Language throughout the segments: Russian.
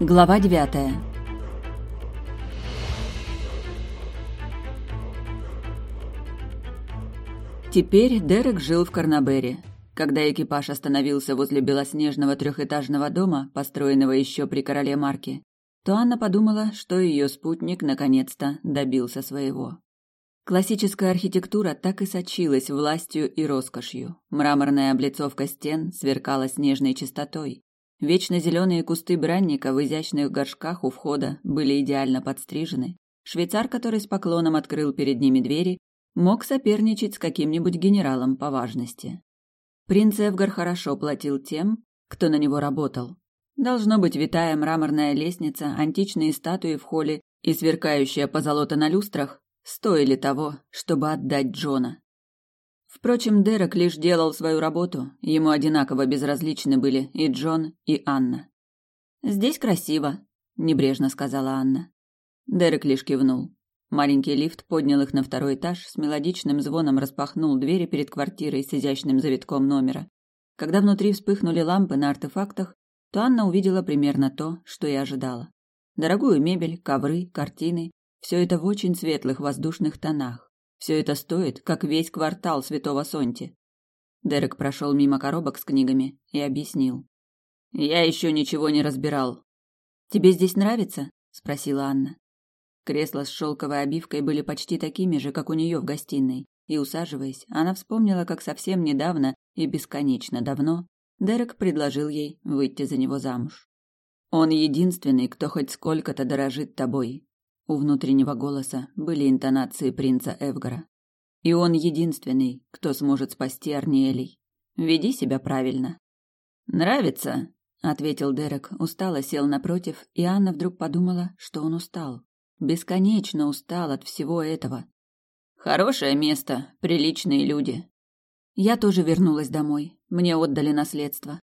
Глава девятая. Теперь Дерек жил в Карнабере. Когда экипаж остановился возле белоснежного трехэтажного дома, построенного еще при короле Марке, то Анна подумала, что ее спутник наконец-то добился своего. Классическая архитектура так и сочилась властью и роскошью. Мраморная облицовка стен сверкала снежной чистотой. Вечно зеленые кусты бранника в изящных горшках у входа были идеально подстрижены. Швейцар, который с поклоном открыл перед ними двери, мог соперничать с каким-нибудь генералом по важности. Принц Эвгар хорошо платил тем, кто на него работал. Должно быть, витая мраморная лестница, античные статуи в холле и сверкающая позолота на люстрах стоили того, чтобы отдать Джона. Впрочем, Дерек лишь делал свою работу, ему одинаково безразличны были и Джон, и Анна. «Здесь красиво», — небрежно сказала Анна. Дерек лишь кивнул. Маленький лифт поднял их на второй этаж, с мелодичным звоном распахнул двери перед квартирой с изящным завитком номера. Когда внутри вспыхнули лампы на артефактах, то Анна увидела примерно то, что и ожидала. Дорогую мебель, ковры, картины — все это в очень светлых воздушных тонах. Все это стоит, как весь квартал Святого Сонти. Дерек прошел мимо коробок с книгами и объяснил. Я еще ничего не разбирал. Тебе здесь нравится? спросила Анна. Кресла с шелковой обивкой были почти такими же, как у нее в гостиной, и усаживаясь, она вспомнила, как совсем недавно и бесконечно давно Дерек предложил ей выйти за него замуж. Он единственный, кто хоть сколько-то дорожит тобой, у внутреннего голоса были интонации принца Эвгара. И он единственный, кто сможет спасти Арниэлей. Веди себя правильно. Нравится, ответил Дерек, устало сел напротив, и Анна вдруг подумала, что он устал. Бесконечно устал от всего этого. Хорошее место, приличные люди. Я тоже вернулась домой. Мне отдали наследство.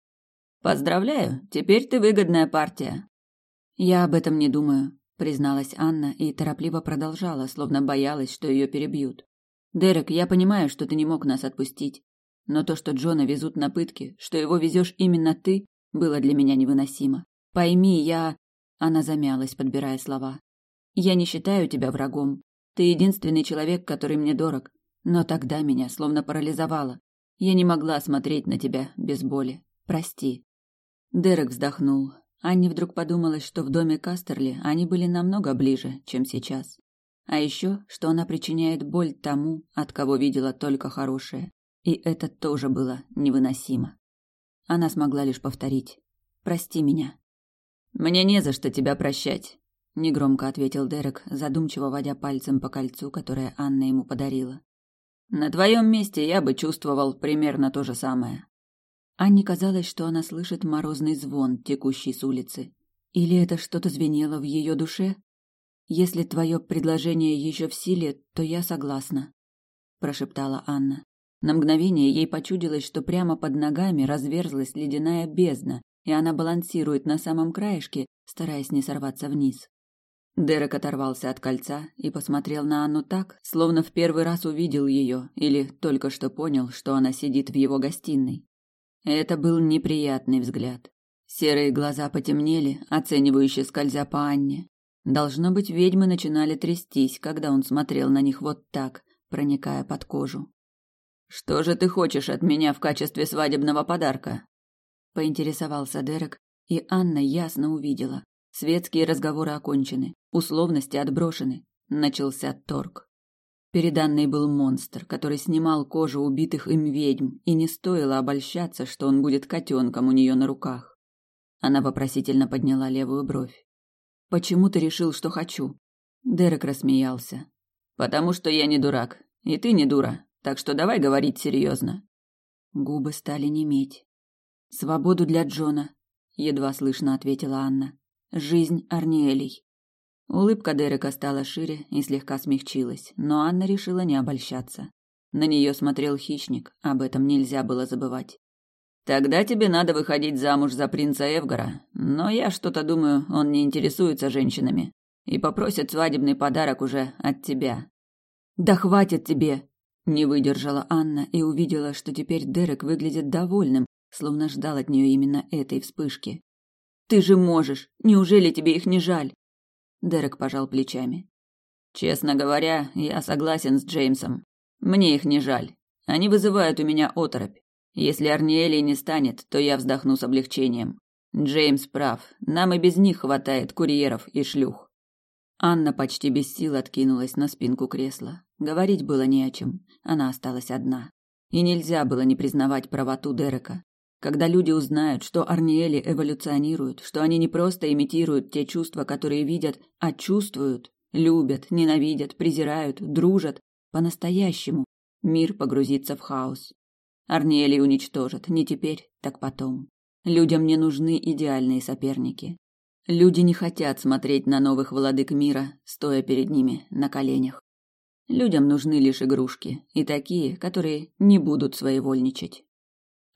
Поздравляю, теперь ты выгодная партия. Я об этом не думаю призналась Анна и торопливо продолжала, словно боялась, что ее перебьют. Дерек, я понимаю, что ты не мог нас отпустить, но то, что Джона везут на пытки, что его везешь именно ты, было для меня невыносимо. Пойми, я Она замялась, подбирая слова. Я не считаю тебя врагом. Ты единственный человек, который мне дорог, но тогда меня словно парализовало. Я не могла смотреть на тебя без боли. Прости. Дерек вздохнул. Анне вдруг подумалось, что в доме Кастерли они были намного ближе, чем сейчас. А еще, что она причиняет боль тому, от кого видела только хорошее. И это тоже было невыносимо. Она смогла лишь повторить «Прости меня». «Мне не за что тебя прощать», — негромко ответил Дерек, задумчиво водя пальцем по кольцу, которое Анна ему подарила. «На твоем месте я бы чувствовал примерно то же самое. Анне казалось, что она слышит морозный звон, текущий с улицы. Или это что-то звенело в ее душе? Если твое предложение еще в силе, то я согласна, прошептала Анна. На мгновение ей почудилось, что прямо под ногами разверзлась ледяная бездна, и она балансирует на самом краешке, стараясь не сорваться вниз. Дерек оторвался от кольца и посмотрел на Анну так, словно в первый раз увидел ее или только что понял, что она сидит в его гостиной. Это был неприятный взгляд. Серые глаза потемнели, оценивающе скользя по Анне. Должно быть, ведьмы начинали трястись, когда он смотрел на них вот так, проникая под кожу. «Что же ты хочешь от меня в качестве свадебного подарка?» Поинтересовался Дерек, и Анна ясно увидела. Светские разговоры окончены, условности отброшены. Начался торг. Перед Анной был монстр, который снимал кожу убитых им ведьм, и не стоило обольщаться, что он будет котенком у нее на руках. Она вопросительно подняла левую бровь. «Почему ты решил, что хочу?» Дерек рассмеялся. «Потому что я не дурак, и ты не дура, так что давай говорить серьезно». Губы стали неметь. «Свободу для Джона», — едва слышно ответила Анна. «Жизнь Арниэлей». Улыбка Дерека стала шире и слегка смягчилась, но Анна решила не обольщаться. На нее смотрел хищник, об этом нельзя было забывать. Тогда тебе надо выходить замуж за принца Эвгара, но я что-то думаю, он не интересуется женщинами и попросит свадебный подарок уже от тебя. Да хватит тебе, не выдержала Анна и увидела, что теперь Дерек выглядит довольным, словно ждал от нее именно этой вспышки. Ты же можешь. Неужели тебе их не жаль? Дерек пожал плечами. Честно говоря, я согласен с Джеймсом. Мне их не жаль. Они вызывают у меня оторопь. Если Арниэли не станет, то я вздохну с облегчением. Джеймс прав. Нам и без них хватает курьеров и шлюх. Анна почти без сил откинулась на спинку кресла. Говорить было не о чем. Она осталась одна. И нельзя было не признавать правоту Дерека. Когда люди узнают, что Арниэли эволюционируют, что они не просто имитируют те чувства, которые видят, а чувствуют, любят, ненавидят, презирают, дружат, по-настоящему, мир погрузится в хаос. Арниэли уничтожат, не теперь, так потом. Людям не нужны идеальные соперники. Люди не хотят смотреть на новых владык мира, стоя перед ними на коленях. Людям нужны лишь игрушки, и такие, которые не будут своевольничать.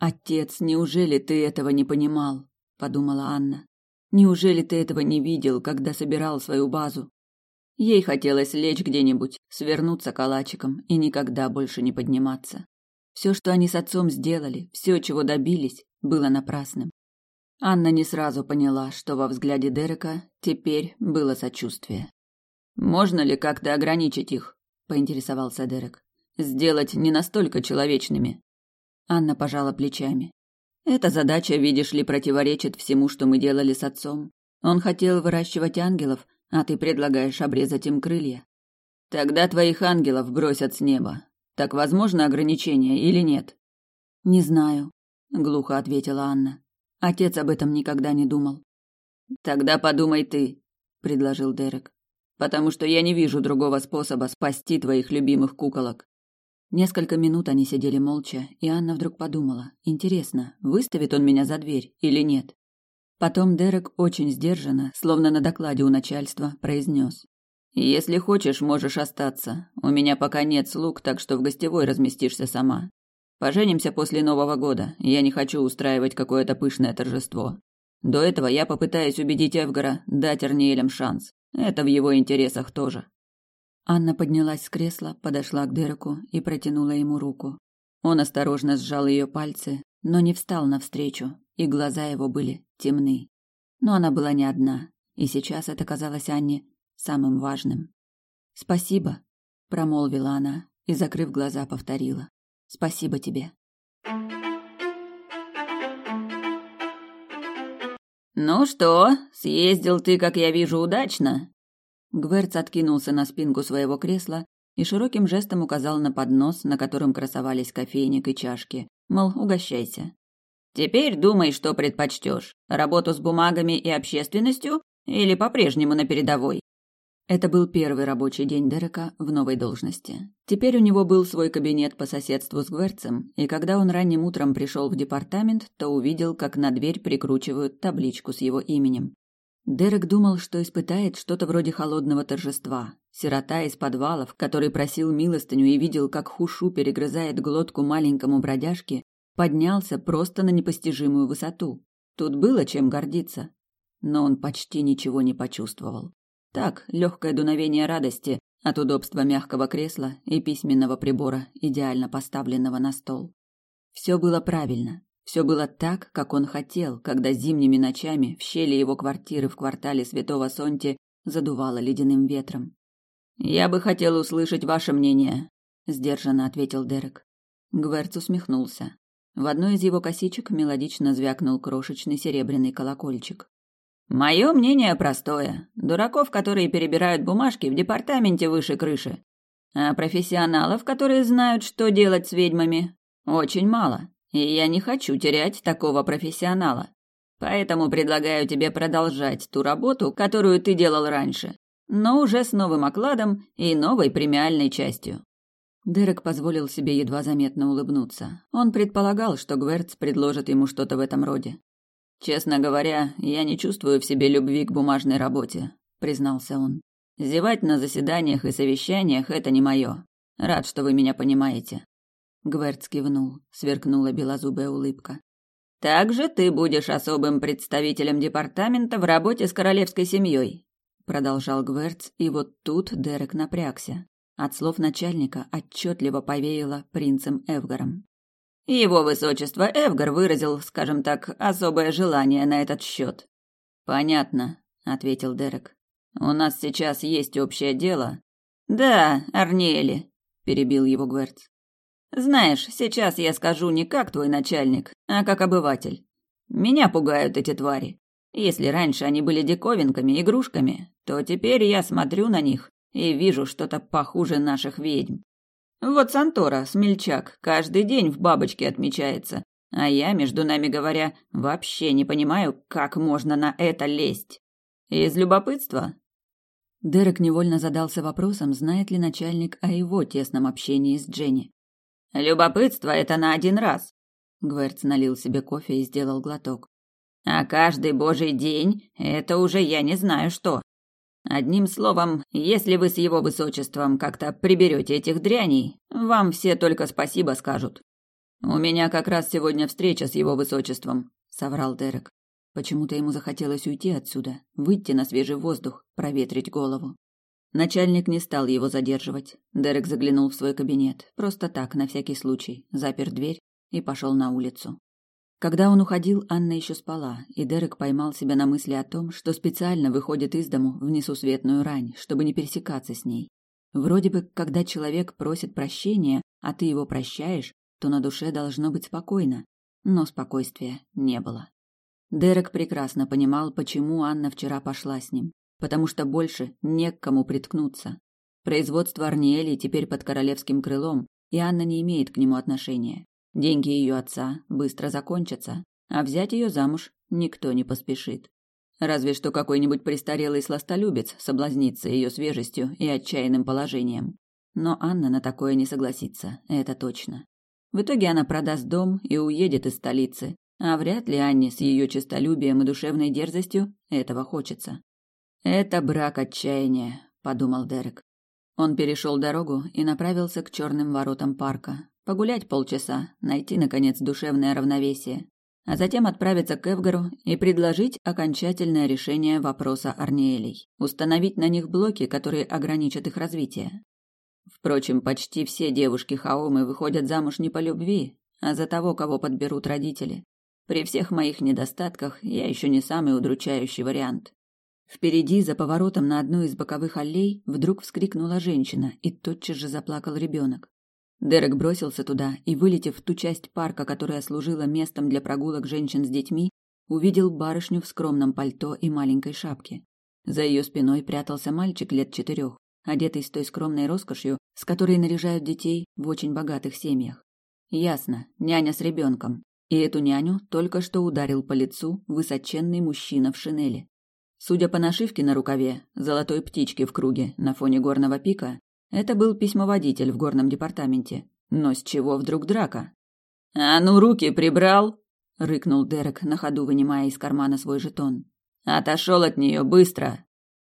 Отец, неужели ты этого не понимал? подумала Анна. Неужели ты этого не видел, когда собирал свою базу? Ей хотелось лечь где-нибудь, свернуться калачиком и никогда больше не подниматься. Все, что они с отцом сделали, все, чего добились, было напрасным. Анна не сразу поняла, что во взгляде Дерека теперь было сочувствие. Можно ли как-то ограничить их? поинтересовался Дерек. Сделать не настолько человечными. Анна пожала плечами. Эта задача, видишь ли, противоречит всему, что мы делали с отцом. Он хотел выращивать ангелов, а ты предлагаешь обрезать им крылья. Тогда твоих ангелов бросят с неба. Так возможно ограничение или нет? Не знаю, глухо ответила Анна. Отец об этом никогда не думал. Тогда подумай ты, предложил Дерек потому что я не вижу другого способа спасти твоих любимых куколок. Несколько минут они сидели молча, и Анна вдруг подумала: интересно, выставит он меня за дверь или нет? Потом Дерек очень сдержанно, словно на докладе у начальства, произнес: "Если хочешь, можешь остаться. У меня пока нет слуг, так что в гостевой разместишься сама. Поженимся после Нового года. Я не хочу устраивать какое-то пышное торжество. До этого я попытаюсь убедить Эвгара дать Арниэлям шанс. Это в его интересах тоже. Анна поднялась с кресла, подошла к Дереку и протянула ему руку. Он осторожно сжал ее пальцы, но не встал навстречу, и глаза его были темны. Но она была не одна, и сейчас это казалось Анне самым важным. «Спасибо», — промолвила она и, закрыв глаза, повторила. «Спасибо тебе». «Ну что, съездил ты, как я вижу, удачно?» Гверц откинулся на спинку своего кресла и широким жестом указал на поднос, на котором красовались кофейник и чашки, мол, угощайся. «Теперь думай, что предпочтешь: работу с бумагами и общественностью или по-прежнему на передовой?» Это был первый рабочий день Дерека в новой должности. Теперь у него был свой кабинет по соседству с Гверцем, и когда он ранним утром пришел в департамент, то увидел, как на дверь прикручивают табличку с его именем. Дерек думал, что испытает что-то вроде холодного торжества. Сирота из подвалов, который просил милостыню и видел, как Хушу перегрызает глотку маленькому бродяжке, поднялся просто на непостижимую высоту. Тут было чем гордиться. Но он почти ничего не почувствовал. Так, легкое дуновение радости от удобства мягкого кресла и письменного прибора, идеально поставленного на стол. Все было правильно. Все было так, как он хотел, когда зимними ночами в щели его квартиры в квартале Святого Сонти задувало ледяным ветром. «Я бы хотел услышать ваше мнение», — сдержанно ответил Дерек. Гверц усмехнулся. В одной из его косичек мелодично звякнул крошечный серебряный колокольчик. Мое мнение простое. Дураков, которые перебирают бумажки в департаменте выше крыши. А профессионалов, которые знают, что делать с ведьмами, очень мало. И я не хочу терять такого профессионала. Поэтому предлагаю тебе продолжать ту работу, которую ты делал раньше, но уже с новым окладом и новой премиальной частью. Дерек позволил себе едва заметно улыбнуться. Он предполагал, что Гверц предложит ему что-то в этом роде. Честно говоря, я не чувствую в себе любви к бумажной работе, признался он. Зевать на заседаниях и совещаниях это не мое. Рад, что вы меня понимаете. Гверц кивнул, сверкнула белозубая улыбка. Также ты будешь особым представителем департамента в работе с королевской семьей, продолжал Гверц, и вот тут Дерек напрягся. От слов начальника отчетливо повеяло принцем Эвгаром. Его высочество Эвгар выразил, скажем так, особое желание на этот счет. Понятно, ответил Дерек. У нас сейчас есть общее дело. Да, Арнели, перебил его Гверц. Знаешь, сейчас я скажу не как твой начальник, а как обыватель. Меня пугают эти твари. Если раньше они были диковинками, игрушками, то теперь я смотрю на них и вижу что-то похуже наших ведьм. Вот Сантора, смельчак, каждый день в бабочке отмечается, а я, между нами говоря, вообще не понимаю, как можно на это лезть. Из любопытства? Дерек невольно задался вопросом, знает ли начальник о его тесном общении с Дженни. Любопытство это на один раз. Гверц налил себе кофе и сделал глоток. А каждый божий день это уже я не знаю что. Одним словом, если вы с его высочеством как-то приберете этих дряней, вам все только спасибо скажут. У меня как раз сегодня встреча с его высочеством, соврал Дерек. Почему-то ему захотелось уйти отсюда, выйти на свежий воздух, проветрить голову. Начальник не стал его задерживать. Дерек заглянул в свой кабинет, просто так, на всякий случай, запер дверь и пошел на улицу. Когда он уходил, Анна еще спала, и Дерек поймал себя на мысли о том, что специально выходит из дому в несусветную рань, чтобы не пересекаться с ней. Вроде бы, когда человек просит прощения, а ты его прощаешь, то на душе должно быть спокойно, но спокойствия не было. Дерек прекрасно понимал, почему Анна вчера пошла с ним, потому что больше не к кому приткнуться. Производство Арниэли теперь под королевским крылом, и Анна не имеет к нему отношения. Деньги ее отца быстро закончатся, а взять ее замуж никто не поспешит. Разве что какой-нибудь престарелый сластолюбец соблазнится ее свежестью и отчаянным положением. Но Анна на такое не согласится, это точно. В итоге она продаст дом и уедет из столицы, а вряд ли Анне с ее честолюбием и душевной дерзостью этого хочется. «Это брак отчаяния», — подумал Дерек. Он перешел дорогу и направился к черным воротам парка, Погулять полчаса, найти, наконец, душевное равновесие, а затем отправиться к Эвгару и предложить окончательное решение вопроса Арниэлей, установить на них блоки, которые ограничат их развитие. Впрочем, почти все девушки Хаомы выходят замуж не по любви, а за того, кого подберут родители. При всех моих недостатках я еще не самый удручающий вариант. Впереди, за поворотом на одной из боковых аллей, вдруг вскрикнула женщина, и тотчас же заплакал ребенок. Дерек бросился туда и, вылетев в ту часть парка, которая служила местом для прогулок женщин с детьми, увидел барышню в скромном пальто и маленькой шапке. За ее спиной прятался мальчик лет четырех, одетый с той скромной роскошью, с которой наряжают детей в очень богатых семьях. Ясно, няня с ребенком. И эту няню только что ударил по лицу высоченный мужчина в шинели. Судя по нашивке на рукаве, золотой птичке в круге на фоне горного пика, это был письмоводитель в горном департаменте. Но с чего вдруг драка? «А ну, руки прибрал!» — рыкнул Дерек, на ходу вынимая из кармана свой жетон. «Отошел от нее быстро!»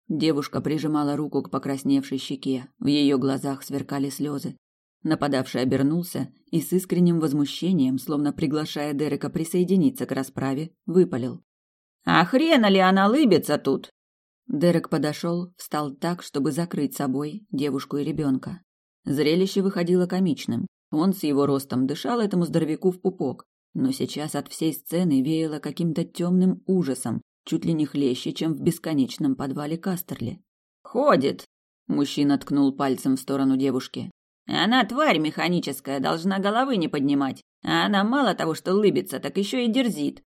Девушка прижимала руку к покрасневшей щеке, в ее глазах сверкали слезы. Нападавший обернулся и с искренним возмущением, словно приглашая Дерека присоединиться к расправе, выпалил. «А хрена ли она лыбится тут? Дерек подошел, встал так, чтобы закрыть собой девушку и ребенка. Зрелище выходило комичным. Он с его ростом дышал этому здоровяку в пупок, но сейчас от всей сцены веяло каким-то темным ужасом, чуть ли не хлеще, чем в бесконечном подвале Кастерли. «Ходит!» – мужчина ткнул пальцем в сторону девушки. «Она тварь механическая, должна головы не поднимать, а она мало того, что лыбится, так еще и дерзит».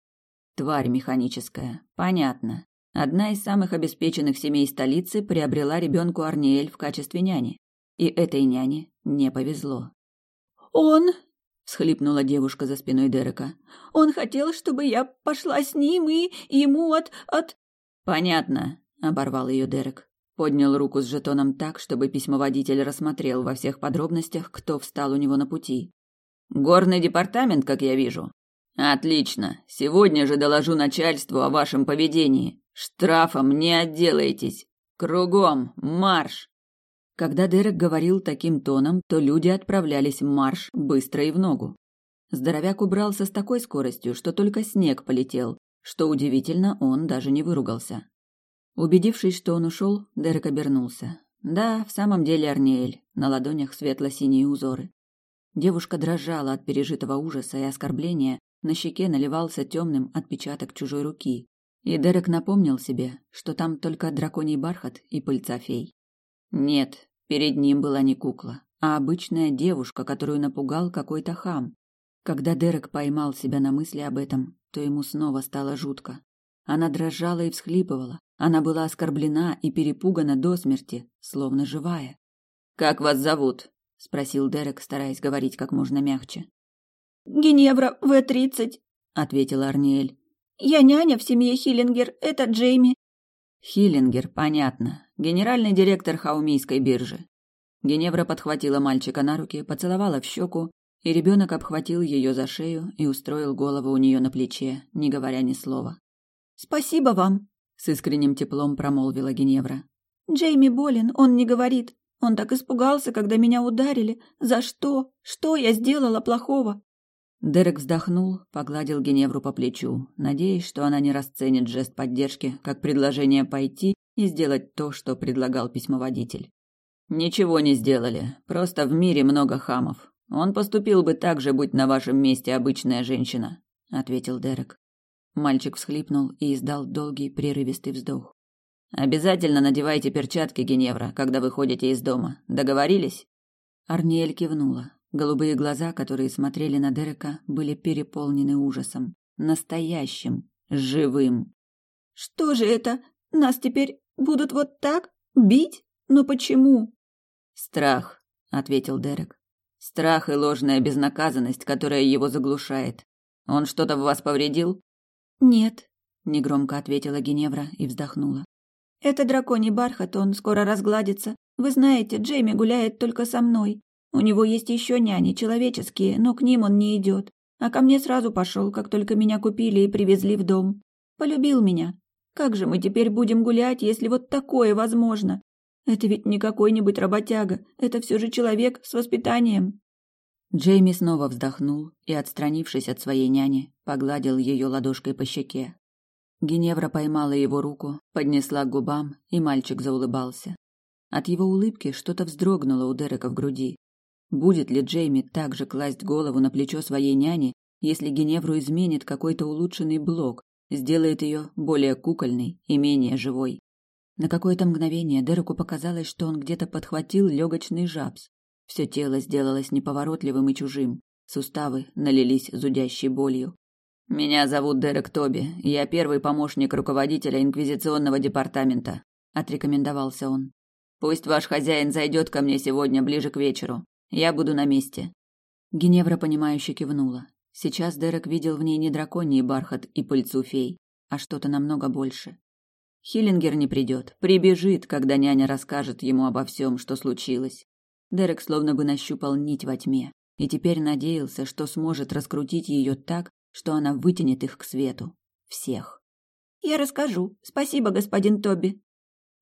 «Тварь механическая, понятно. Одна из самых обеспеченных семей столицы приобрела ребенку Арниэль в качестве няни. И этой няне не повезло. «Он...» — всхлипнула девушка за спиной Дерека. «Он хотел, чтобы я пошла с ним и ему от... от...» «Понятно», — оборвал ее Дерек. Поднял руку с жетоном так, чтобы письмоводитель рассмотрел во всех подробностях, кто встал у него на пути. «Горный департамент, как я вижу». «Отлично. Сегодня же доложу начальству о вашем поведении. Штрафом не отделаетесь. Кругом марш. Когда Дерек говорил таким тоном, то люди отправлялись в марш быстро и в ногу. Здоровяк убрался с такой скоростью, что только снег полетел. Что удивительно, он даже не выругался. Убедившись, что он ушел, Дерек обернулся. Да, в самом деле Арниэль, на ладонях светло-синие узоры. Девушка дрожала от пережитого ужаса и оскорбления, на щеке наливался темным отпечаток чужой руки. И Дерек напомнил себе, что там только драконий бархат и пыльца фей. Нет, перед ним была не кукла, а обычная девушка, которую напугал какой-то хам. Когда Дерек поймал себя на мысли об этом, то ему снова стало жутко. Она дрожала и всхлипывала. Она была оскорблена и перепугана до смерти, словно живая. «Как вас зовут?» – спросил Дерек, стараясь говорить как можно мягче. «Геневра, В-30», – ответила Арниэль. «Я няня в семье Хиллингер, это Джейми». Хиллингер, понятно. Генеральный директор Хаумийской биржи. Геневра подхватила мальчика на руки, поцеловала в щеку, и ребенок обхватил ее за шею и устроил голову у нее на плече, не говоря ни слова. «Спасибо вам», — с искренним теплом промолвила Геневра. «Джейми болен, он не говорит. Он так испугался, когда меня ударили. За что? Что я сделала плохого?» Дерек вздохнул, погладил Геневру по плечу, надеясь, что она не расценит жест поддержки как предложение пойти и сделать то, что предлагал письмоводитель. «Ничего не сделали, просто в мире много хамов. Он поступил бы так же, будь на вашем месте обычная женщина», — ответил Дерек. Мальчик всхлипнул и издал долгий прерывистый вздох. Обязательно надевайте перчатки, Геневра, когда выходите из дома. Договорились? Арниэль кивнула. Голубые глаза, которые смотрели на Дерека, были переполнены ужасом, настоящим, живым. Что же это? Нас теперь будут вот так бить? Но почему? Страх, ответил Дерек. Страх и ложная безнаказанность, которая его заглушает. Он что-то в вас повредил? Нет, негромко ответила Геневра и вздохнула. Это драконий бархат, он скоро разгладится. Вы знаете, Джейми гуляет только со мной. У него есть еще няни, человеческие, но к ним он не идет. А ко мне сразу пошел, как только меня купили и привезли в дом. Полюбил меня. Как же мы теперь будем гулять, если вот такое возможно? Это ведь не какой-нибудь работяга, это все же человек с воспитанием. Джейми снова вздохнул и, отстранившись от своей няни, погладил ее ладошкой по щеке. Геневра поймала его руку, поднесла к губам, и мальчик заулыбался. От его улыбки что-то вздрогнуло у Дерека в груди. Будет ли Джейми также класть голову на плечо своей няни, если Геневру изменит какой-то улучшенный блок, сделает ее более кукольной и менее живой? На какое-то мгновение Дереку показалось, что он где-то подхватил легочный жабс, все тело сделалось неповоротливым и чужим. Суставы налились зудящей болью. Меня зовут Дерек Тоби. Я первый помощник руководителя инквизиционного департамента, отрекомендовался он. Пусть ваш хозяин зайдет ко мне сегодня ближе к вечеру. Я буду на месте. Геневра понимающе кивнула. Сейчас Дерек видел в ней не драконий бархат и пыльцу фей, а что-то намного больше. Хиллингер не придет, прибежит, когда няня расскажет ему обо всем, что случилось. Дерек словно бы нащупал нить во тьме и теперь надеялся, что сможет раскрутить ее так, что она вытянет их к свету. Всех. «Я расскажу. Спасибо, господин Тоби».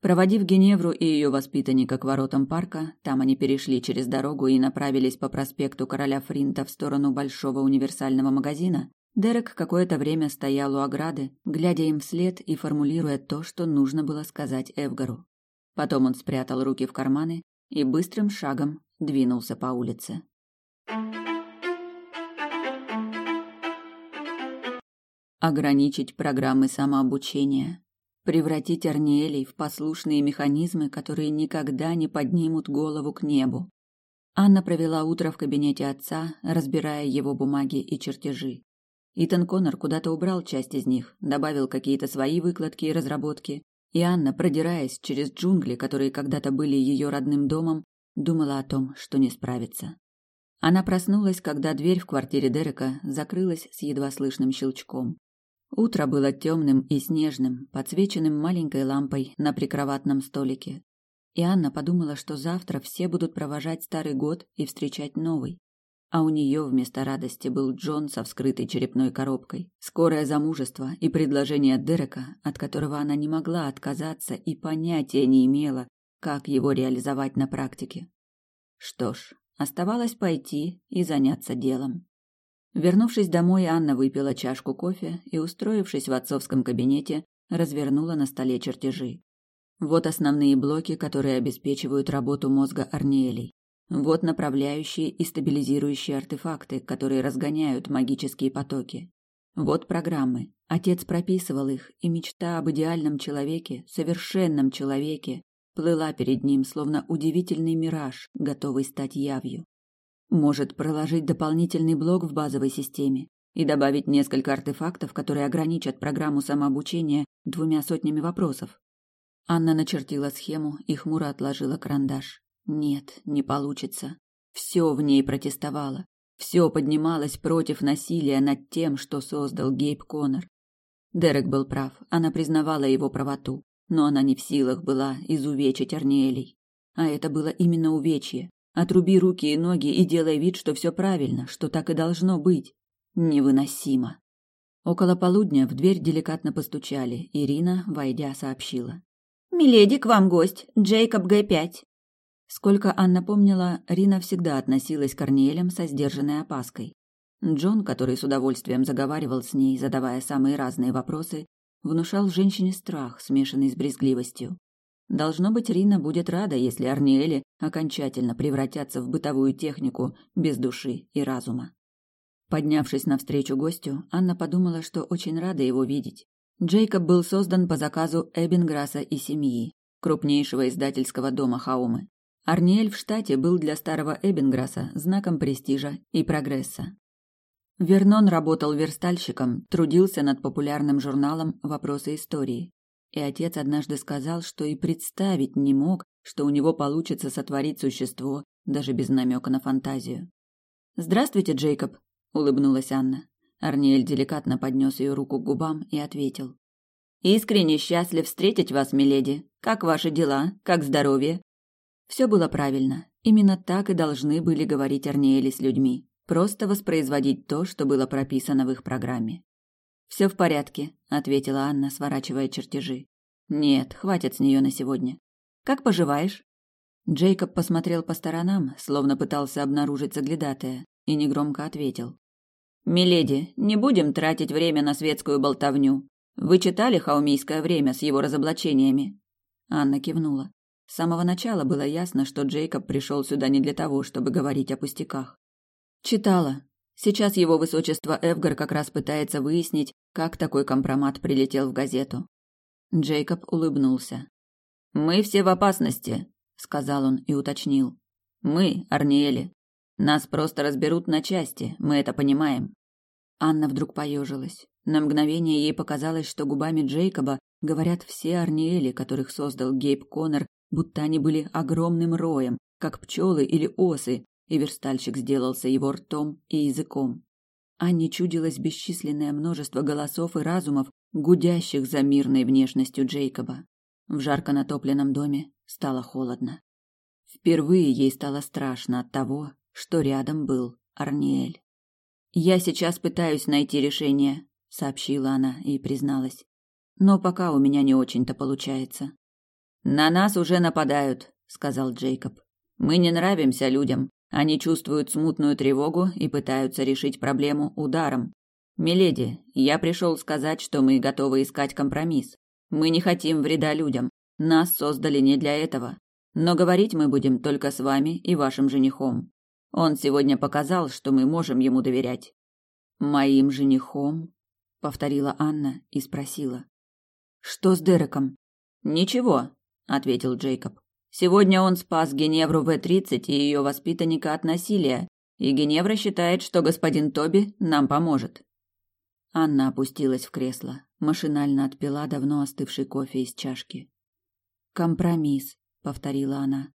Проводив Геневру и ее воспитанника к воротам парка, там они перешли через дорогу и направились по проспекту Короля Фринта в сторону большого универсального магазина, Дерек какое-то время стоял у ограды, глядя им вслед и формулируя то, что нужно было сказать Эвгару. Потом он спрятал руки в карманы и быстрым шагом двинулся по улице. Ограничить программы самообучения, превратить Арниэлей в послушные механизмы, которые никогда не поднимут голову к небу. Анна провела утро в кабинете отца, разбирая его бумаги и чертежи. Итан Коннор куда-то убрал часть из них, добавил какие-то свои выкладки и разработки, и Анна, продираясь через джунгли, которые когда-то были ее родным домом, думала о том, что не справится. Она проснулась, когда дверь в квартире Дерека закрылась с едва слышным щелчком. Утро было темным и снежным, подсвеченным маленькой лампой на прикроватном столике. И Анна подумала, что завтра все будут провожать старый год и встречать новый а у нее вместо радости был Джон со вскрытой черепной коробкой, скорое замужество и предложение Дерека, от которого она не могла отказаться и понятия не имела, как его реализовать на практике. Что ж, оставалось пойти и заняться делом. Вернувшись домой, Анна выпила чашку кофе и, устроившись в отцовском кабинете, развернула на столе чертежи. Вот основные блоки, которые обеспечивают работу мозга Арниэлей. Вот направляющие и стабилизирующие артефакты, которые разгоняют магические потоки. Вот программы. Отец прописывал их, и мечта об идеальном человеке, совершенном человеке, плыла перед ним, словно удивительный мираж, готовый стать явью. Может, проложить дополнительный блок в базовой системе и добавить несколько артефактов, которые ограничат программу самообучения двумя сотнями вопросов. Анна начертила схему и хмуро отложила карандаш. Нет, не получится. Все в ней протестовало. Все поднималось против насилия над тем, что создал Гейб Коннор. Дерек был прав, она признавала его правоту, но она не в силах была изувечить Арниэлей. А это было именно увечье. Отруби руки и ноги и делай вид, что все правильно, что так и должно быть. Невыносимо. Около полудня в дверь деликатно постучали. Ирина, войдя, сообщила. «Миледи, к вам гость. Джейкоб Г-5». Сколько Анна помнила, Рина всегда относилась к Корнелям со сдержанной опаской. Джон, который с удовольствием заговаривал с ней, задавая самые разные вопросы, внушал женщине страх, смешанный с брезгливостью. Должно быть, Рина будет рада, если Арниэли окончательно превратятся в бытовую технику без души и разума. Поднявшись навстречу гостю, Анна подумала, что очень рада его видеть. Джейкоб был создан по заказу Эббинграсса и семьи, крупнейшего издательского дома Хаумы. Арниэль в штате был для старого Эббинграсса знаком престижа и прогресса. Вернон работал верстальщиком, трудился над популярным журналом «Вопросы истории». И отец однажды сказал, что и представить не мог, что у него получится сотворить существо, даже без намека на фантазию. «Здравствуйте, Джейкоб», — улыбнулась Анна. Арниэль деликатно поднес ее руку к губам и ответил. «Искренне счастлив встретить вас, миледи. Как ваши дела? Как здоровье?» Все было правильно. Именно так и должны были говорить Арниэли с людьми. Просто воспроизводить то, что было прописано в их программе. Все в порядке, ответила Анна, сворачивая чертежи. Нет, хватит с нее на сегодня. Как поживаешь? Джейкоб посмотрел по сторонам, словно пытался обнаружить заглядатая, и негромко ответил: Миледи, не будем тратить время на светскую болтовню. Вы читали Хаумийское время с его разоблачениями? Анна кивнула. С самого начала было ясно, что Джейкоб пришел сюда не для того, чтобы говорить о пустяках. Читала. Сейчас его высочество Эвгар как раз пытается выяснить, как такой компромат прилетел в газету. Джейкоб улыбнулся. Мы все в опасности, сказал он и уточнил. Мы, Арниэли. Нас просто разберут на части, мы это понимаем. Анна вдруг поежилась. На мгновение ей показалось, что губами Джейкоба говорят все Арниэли, которых создал Гейб Коннор, будто они были огромным роем, как пчелы или осы, и верстальщик сделался его ртом и языком. Анне чудилось бесчисленное множество голосов и разумов, гудящих за мирной внешностью Джейкоба. В жарко натопленном доме стало холодно. Впервые ей стало страшно от того, что рядом был Арниэль. «Я сейчас пытаюсь найти решение», — сообщила она и призналась. «Но пока у меня не очень-то получается». «На нас уже нападают», — сказал Джейкоб. «Мы не нравимся людям, они чувствуют смутную тревогу и пытаются решить проблему ударом. Миледи, я пришел сказать, что мы готовы искать компромисс. Мы не хотим вреда людям. Нас создали не для этого. Но говорить мы будем только с вами и вашим женихом. Он сегодня показал, что мы можем ему доверять. Моим женихом, повторила Анна и спросила: Что с Дереком? Ничего, ответил Джейкоб. Сегодня он спас Геневру В-30 и ее воспитанника от насилия, и Геневра считает, что господин Тоби нам поможет. Анна опустилась в кресло, машинально отпила давно остывший кофе из чашки. «Компромисс», — повторила она.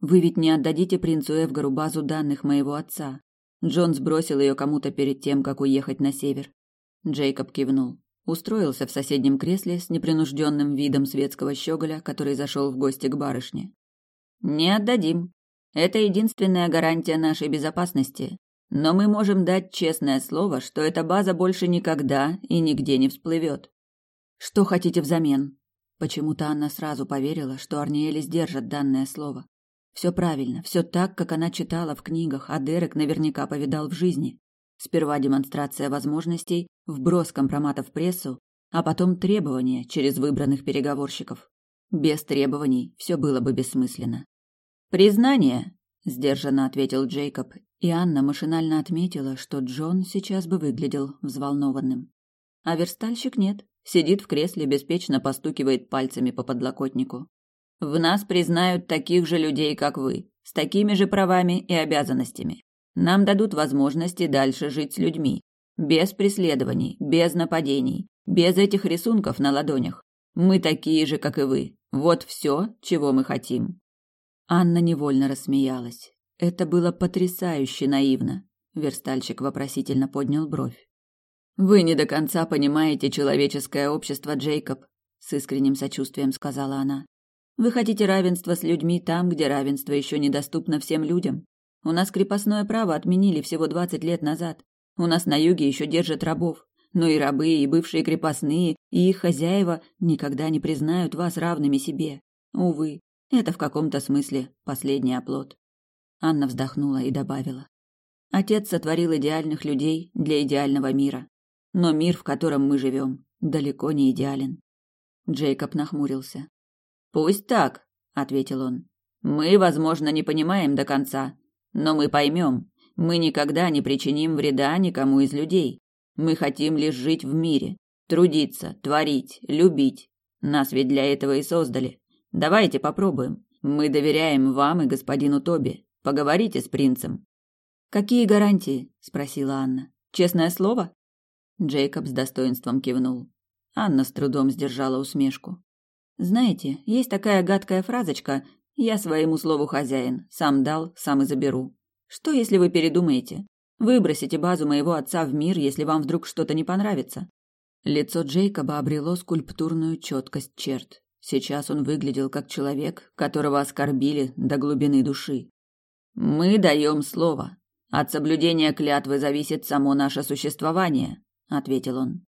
«Вы ведь не отдадите принцу Эвгару базу данных моего отца. Джон сбросил ее кому-то перед тем, как уехать на север». Джейкоб кивнул устроился в соседнем кресле с непринужденным видом светского щеголя, который зашел в гости к барышне. «Не отдадим. Это единственная гарантия нашей безопасности. Но мы можем дать честное слово, что эта база больше никогда и нигде не всплывет. Что хотите взамен?» Почему-то Анна сразу поверила, что Арниэли сдержат данное слово. Все правильно, все так, как она читала в книгах, а Дерек наверняка повидал в жизни. Сперва демонстрация возможностей, вброс компромата в прессу, а потом требования через выбранных переговорщиков. Без требований все было бы бессмысленно. «Признание», сдержанно ответил Джейкоб, и Анна машинально отметила, что Джон сейчас бы выглядел взволнованным. А верстальщик нет, сидит в кресле, беспечно постукивает пальцами по подлокотнику. В нас признают таких же людей, как вы, с такими же правами и обязанностями. Нам дадут возможности дальше жить с людьми, без преследований, без нападений, без этих рисунков на ладонях. Мы такие же, как и вы. Вот все, чего мы хотим. Анна невольно рассмеялась. Это было потрясающе наивно. Верстальщик вопросительно поднял бровь. Вы не до конца понимаете человеческое общество, Джейкоб, с искренним сочувствием сказала она. Вы хотите равенства с людьми там, где равенство еще недоступно всем людям. У нас крепостное право отменили всего двадцать лет назад. У нас на юге еще держат рабов. Но и рабы, и бывшие крепостные, и их хозяева никогда не признают вас равными себе. Увы, это в каком-то смысле последний оплот. Анна вздохнула и добавила. Отец сотворил идеальных людей для идеального мира. Но мир, в котором мы живем, далеко не идеален. Джейкоб нахмурился. «Пусть так», — ответил он. «Мы, возможно, не понимаем до конца, но мы поймем. Мы никогда не причиним вреда никому из людей. Мы хотим лишь жить в мире, трудиться, творить, любить. Нас ведь для этого и создали. Давайте попробуем. Мы доверяем вам и господину Тоби. Поговорите с принцем. Какие гарантии? спросила Анна. Честное слово? Джейкоб с достоинством кивнул. Анна с трудом сдержала усмешку. Знаете, есть такая гадкая фразочка: "Я своему слову хозяин, сам дал, сам и заберу". Что, если вы передумаете? Выбросите базу моего отца в мир, если вам вдруг что-то не понравится. Лицо Джейкоба обрело скульптурную четкость черт. Сейчас он выглядел как человек, которого оскорбили до глубины души. Мы даем слово. От соблюдения клятвы зависит само наше существование, ответил он.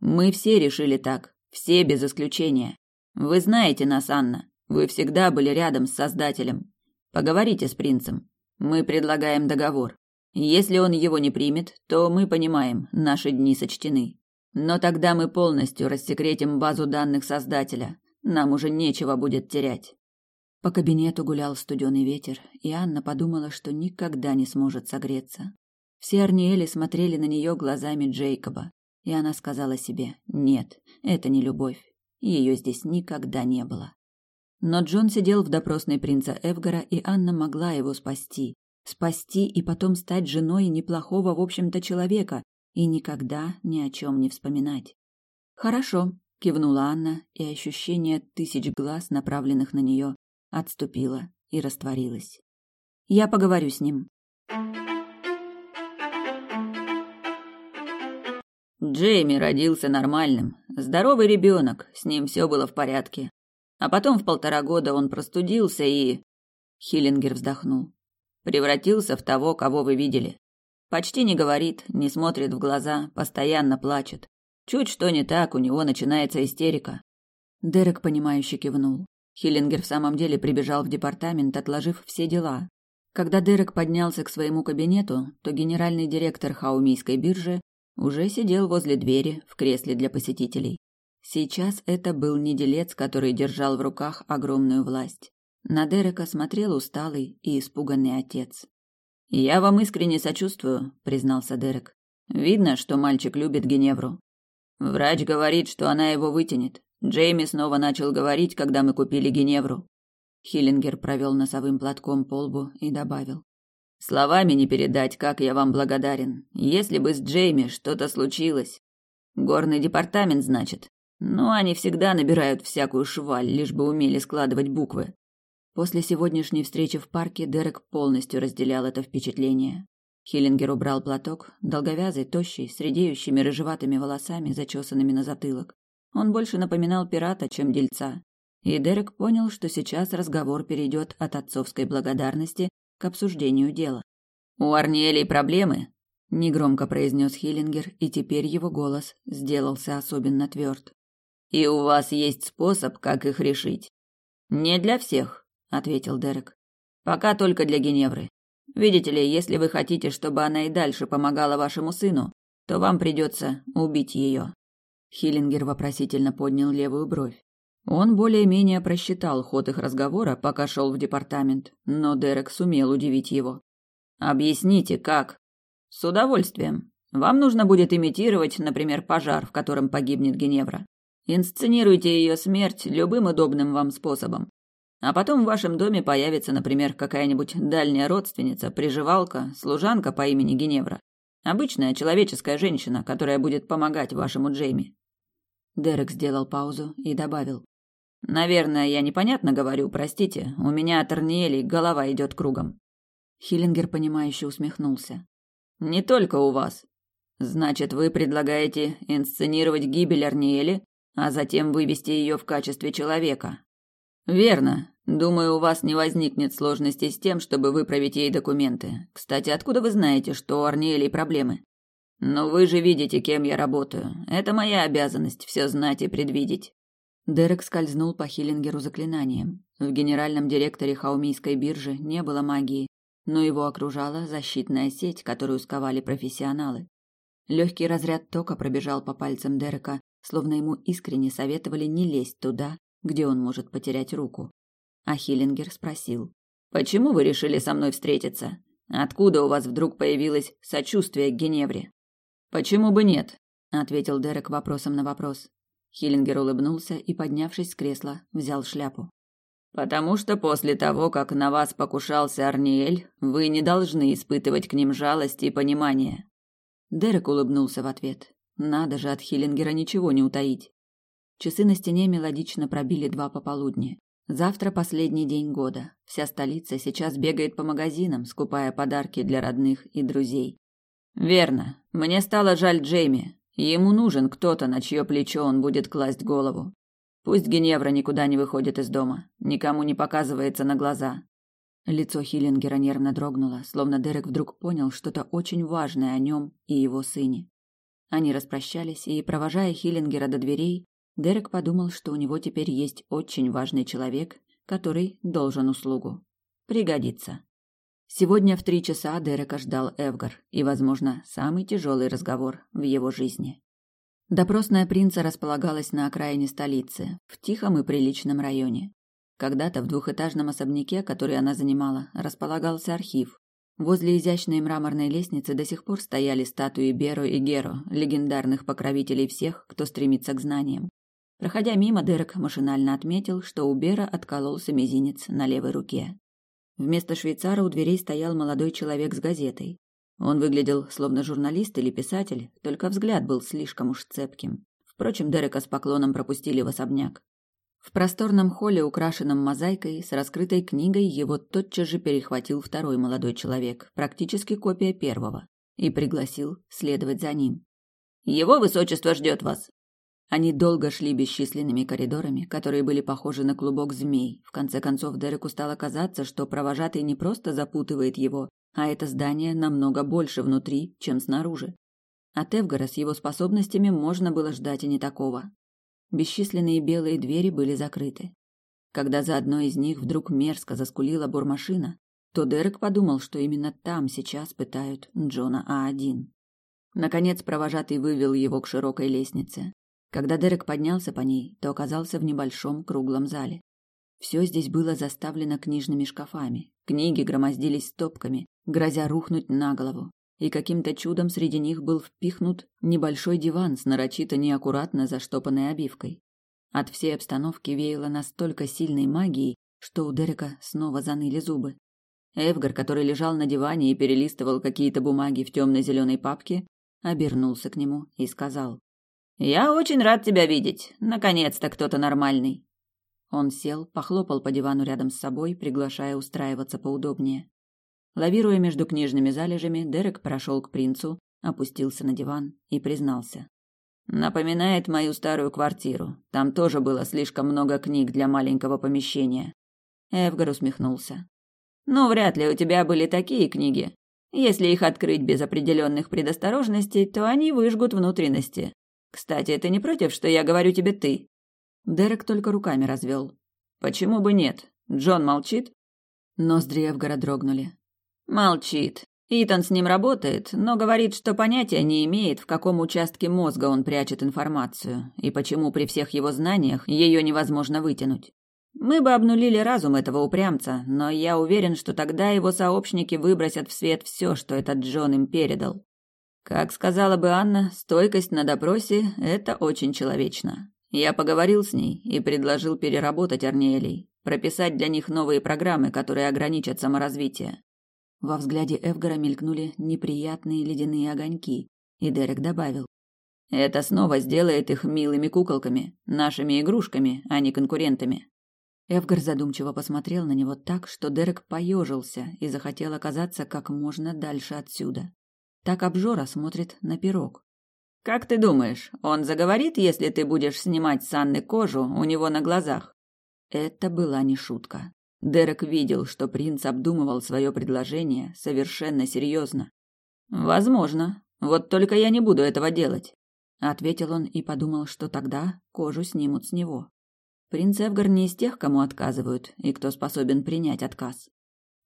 Мы все решили так, все без исключения. Вы знаете нас, Анна. Вы всегда были рядом с Создателем. Поговорите с принцем. Мы предлагаем договор. Если он его не примет, то мы понимаем, наши дни сочтены. Но тогда мы полностью рассекретим базу данных Создателя, нам уже нечего будет терять. По кабинету гулял студеный ветер, и Анна подумала, что никогда не сможет согреться. Все Арниэли смотрели на нее глазами Джейкоба, и она сказала себе: "Нет, это не любовь. Ее здесь никогда не было". Но Джон сидел в допросной принца Эвгара, и Анна могла его спасти, спасти и потом стать женой неплохого, в общем-то, человека и никогда ни о чем не вспоминать. Хорошо, кивнула Анна, и ощущение тысяч глаз, направленных на нее, отступило и растворилось. Я поговорю с ним. Джейми родился нормальным, здоровый ребенок, с ним все было в порядке. А потом в полтора года он простудился и... Хиллингер вздохнул. Превратился в того, кого вы видели. Почти не говорит, не смотрит в глаза, постоянно плачет. Чуть что не так, у него начинается истерика. Дерек понимающе кивнул. Хиллингер в самом деле прибежал в департамент, отложив все дела. Когда Дерек поднялся к своему кабинету, то генеральный директор Хаумийской биржи уже сидел возле двери в кресле для посетителей. Сейчас это был не делец, который держал в руках огромную власть. На Дерека смотрел усталый и испуганный отец. «Я вам искренне сочувствую», — признался Дерек. «Видно, что мальчик любит Геневру. Врач говорит, что она его вытянет. Джейми снова начал говорить, когда мы купили Геневру. Хиллингер провел носовым платком по лбу и добавил: Словами не передать, как я вам благодарен. Если бы с Джейми что-то случилось. Горный департамент, значит. Ну, они всегда набирают всякую шваль, лишь бы умели складывать буквы. После сегодняшней встречи в парке Дерек полностью разделял это впечатление. Хиллингер убрал платок, долговязый, тощий, с редеющими рыжеватыми волосами, зачесанными на затылок. Он больше напоминал пирата, чем дельца. И Дерек понял, что сейчас разговор перейдет от отцовской благодарности к обсуждению дела. «У Арниэлей проблемы?» – негромко произнес Хиллингер, и теперь его голос сделался особенно тверд. «И у вас есть способ, как их решить?» «Не для всех», – ответил Дерек. «Пока только для Геневры. Видите ли, если вы хотите, чтобы она и дальше помогала вашему сыну, то вам придется убить ее. Хиллингер вопросительно поднял левую бровь. Он более-менее просчитал ход их разговора, пока шел в департамент, но Дерек сумел удивить его. «Объясните, как?» «С удовольствием. Вам нужно будет имитировать, например, пожар, в котором погибнет Геневра. Инсценируйте ее смерть любым удобным вам способом. А потом в вашем доме появится, например, какая-нибудь дальняя родственница, приживалка, служанка по имени Геневра. Обычная человеческая женщина, которая будет помогать вашему Джейми. Дерек сделал паузу и добавил. Наверное, я непонятно говорю, простите. У меня от Арниэли голова идет кругом. Хиллингер понимающе усмехнулся. Не только у вас. Значит, вы предлагаете инсценировать гибель Арниэли, а затем вывести ее в качестве человека. Верно. Думаю, у вас не возникнет сложностей с тем, чтобы выправить ей документы. Кстати, откуда вы знаете, что у Арниэли проблемы? Но вы же видите, кем я работаю. Это моя обязанность все знать и предвидеть. Дерек скользнул по Хиллингеру заклинанием. В генеральном директоре Хаумийской биржи не было магии, но его окружала защитная сеть, которую сковали профессионалы. Легкий разряд тока пробежал по пальцам Дерека, словно ему искренне советовали не лезть туда, где он может потерять руку. А Хиллингер спросил: "Почему вы решили со мной встретиться? Откуда у вас вдруг появилось сочувствие к Геневре?" "Почему бы нет?" ответил Дерек вопросом на вопрос. Хиллингер улыбнулся и, поднявшись с кресла, взял шляпу. Потому что после того, как на вас покушался Арниэль, вы не должны испытывать к ним жалости и понимания. Дерек улыбнулся в ответ. Надо же от Хиллингера ничего не утаить. Часы на стене мелодично пробили два пополудни. Завтра последний день года. Вся столица сейчас бегает по магазинам, скупая подарки для родных и друзей. Верно. Мне стало жаль Джейми. Ему нужен кто-то, на чье плечо он будет класть голову. Пусть Геневра никуда не выходит из дома, никому не показывается на глаза. Лицо Хиллингера нервно дрогнуло, словно Дерек вдруг понял что-то очень важное о нем и его сыне. Они распрощались, и, провожая Хиллингера до дверей, Дерек подумал, что у него теперь есть очень важный человек, который должен услугу. Пригодится. Сегодня в три часа Дерека ждал Эвгар, и, возможно, самый тяжелый разговор в его жизни. Допросная принца располагалась на окраине столицы, в тихом и приличном районе. Когда-то в двухэтажном особняке, который она занимала, располагался архив. Возле изящной мраморной лестницы до сих пор стояли статуи Беро и Геро, легендарных покровителей всех, кто стремится к знаниям. Проходя мимо, Дерек машинально отметил, что у Бера откололся мизинец на левой руке. Вместо швейцара у дверей стоял молодой человек с газетой. Он выглядел словно журналист или писатель, только взгляд был слишком уж цепким. Впрочем, Дерека с поклоном пропустили в особняк. В просторном холле, украшенном мозаикой, с раскрытой книгой, его тотчас же перехватил второй молодой человек, практически копия первого, и пригласил следовать за ним. «Его высочество ждет вас!» Они долго шли бесчисленными коридорами, которые были похожи на клубок змей. В конце концов, Дереку стало казаться, что провожатый не просто запутывает его, а это здание намного больше внутри, чем снаружи. От Эвгара с его способностями можно было ждать и не такого. Бесчисленные белые двери были закрыты. Когда за одной из них вдруг мерзко заскулила бурмашина, то Дерек подумал, что именно там сейчас пытают Джона А1. Наконец провожатый вывел его к широкой лестнице. Когда Дерек поднялся по ней, то оказался в небольшом круглом зале. Все здесь было заставлено книжными шкафами. Книги громоздились стопками, грозя рухнуть на голову. И каким-то чудом среди них был впихнут небольшой диван с нарочито неаккуратно заштопанной обивкой. От всей обстановки веяло настолько сильной магией, что у Дерека снова заныли зубы. Эвгар, который лежал на диване и перелистывал какие-то бумаги в темно-зеленой папке, обернулся к нему и сказал. «Я очень рад тебя видеть. Наконец-то кто-то нормальный». Он сел, похлопал по дивану рядом с собой, приглашая устраиваться поудобнее. Лавируя между книжными залежами, Дерек прошел к принцу, опустился на диван и признался. «Напоминает мою старую квартиру. Там тоже было слишком много книг для маленького помещения». Эвгар усмехнулся. «Ну, вряд ли у тебя были такие книги. Если их открыть без определенных предосторожностей, то они выжгут внутренности. Кстати, ты не против, что я говорю тебе ты? Дерек только руками развел. Почему бы нет? Джон молчит? Ноздри Эвгара дрогнули. Молчит. Итан с ним работает, но говорит, что понятия не имеет, в каком участке мозга он прячет информацию, и почему при всех его знаниях ее невозможно вытянуть. Мы бы обнулили разум этого упрямца, но я уверен, что тогда его сообщники выбросят в свет все, что этот Джон им передал. Как сказала бы Анна, стойкость на допросе – это очень человечно. Я поговорил с ней и предложил переработать Арниэлей, прописать для них новые программы, которые ограничат саморазвитие. Во взгляде Эвгара мелькнули неприятные ледяные огоньки, и Дерек добавил. Это снова сделает их милыми куколками, нашими игрушками, а не конкурентами. Эвгар задумчиво посмотрел на него так, что Дерек поежился и захотел оказаться как можно дальше отсюда. Так обжора смотрит на пирог. «Как ты думаешь, он заговорит, если ты будешь снимать с Анны кожу у него на глазах?» Это была не шутка. Дерек видел, что принц обдумывал свое предложение совершенно серьезно. «Возможно. Вот только я не буду этого делать», — ответил он и подумал, что тогда кожу снимут с него. Принц Эвгар не из тех, кому отказывают, и кто способен принять отказ.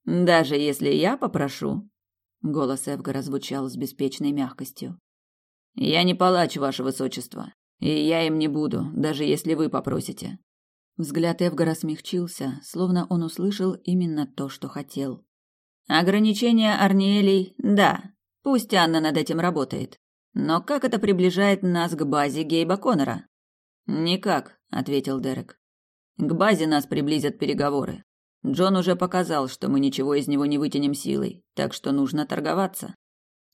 «Даже если я попрошу?» Голос Эвгара звучал с беспечной мягкостью. «Я не палач, ваше высочество, и я им не буду, даже если вы попросите». Взгляд Эвгара смягчился, словно он услышал именно то, что хотел. «Ограничения Арниэлей – да, пусть Анна над этим работает. Но как это приближает нас к базе Гейба Коннора?» «Никак», — ответил Дерек. «К базе нас приблизят переговоры. Джон уже показал, что мы ничего из него не вытянем силой, так что нужно торговаться».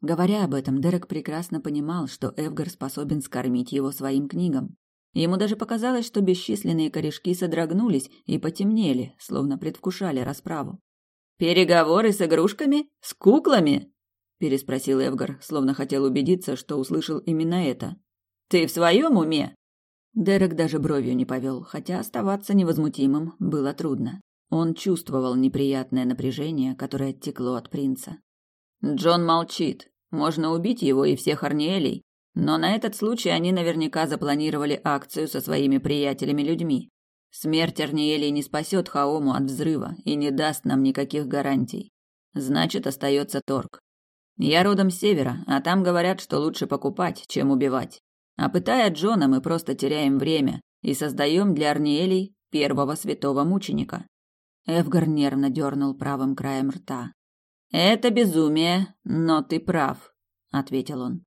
Говоря об этом, Дерек прекрасно понимал, что Эвгар способен скормить его своим книгам. Ему даже показалось, что бесчисленные корешки содрогнулись и потемнели, словно предвкушали расправу. «Переговоры с игрушками? С куклами?» – переспросил Эвгар, словно хотел убедиться, что услышал именно это. «Ты в своем уме?» Дерек даже бровью не повел, хотя оставаться невозмутимым было трудно. Он чувствовал неприятное напряжение, которое оттекло от принца. Джон молчит. Можно убить его и всех Арниэлей, но на этот случай они наверняка запланировали акцию со своими приятелями-людьми. Смерть Арниэлей не спасет Хаому от взрыва и не даст нам никаких гарантий. Значит, остается торг. Я родом с севера, а там говорят, что лучше покупать, чем убивать. А пытая Джона, мы просто теряем время и создаем для Арниэлей первого святого мученика. Эвгар нервно дернул правым краем рта. «Это безумие, но ты прав», — ответил он.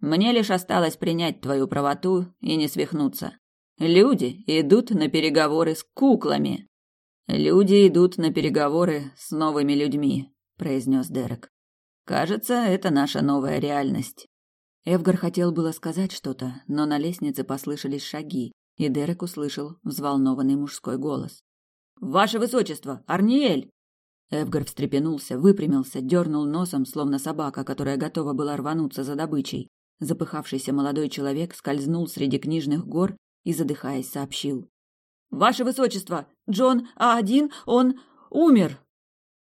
«Мне лишь осталось принять твою правоту и не свихнуться. Люди идут на переговоры с куклами». «Люди идут на переговоры с новыми людьми», — произнес Дерек. «Кажется, это наша новая реальность». Эвгар хотел было сказать что-то, но на лестнице послышались шаги, и Дерек услышал взволнованный мужской голос. «Ваше высочество! Арниэль!» Эвгар встрепенулся, выпрямился, дернул носом, словно собака, которая готова была рвануться за добычей. Запыхавшийся молодой человек скользнул среди книжных гор и, задыхаясь, сообщил. «Ваше высочество! Джон А1, он умер!»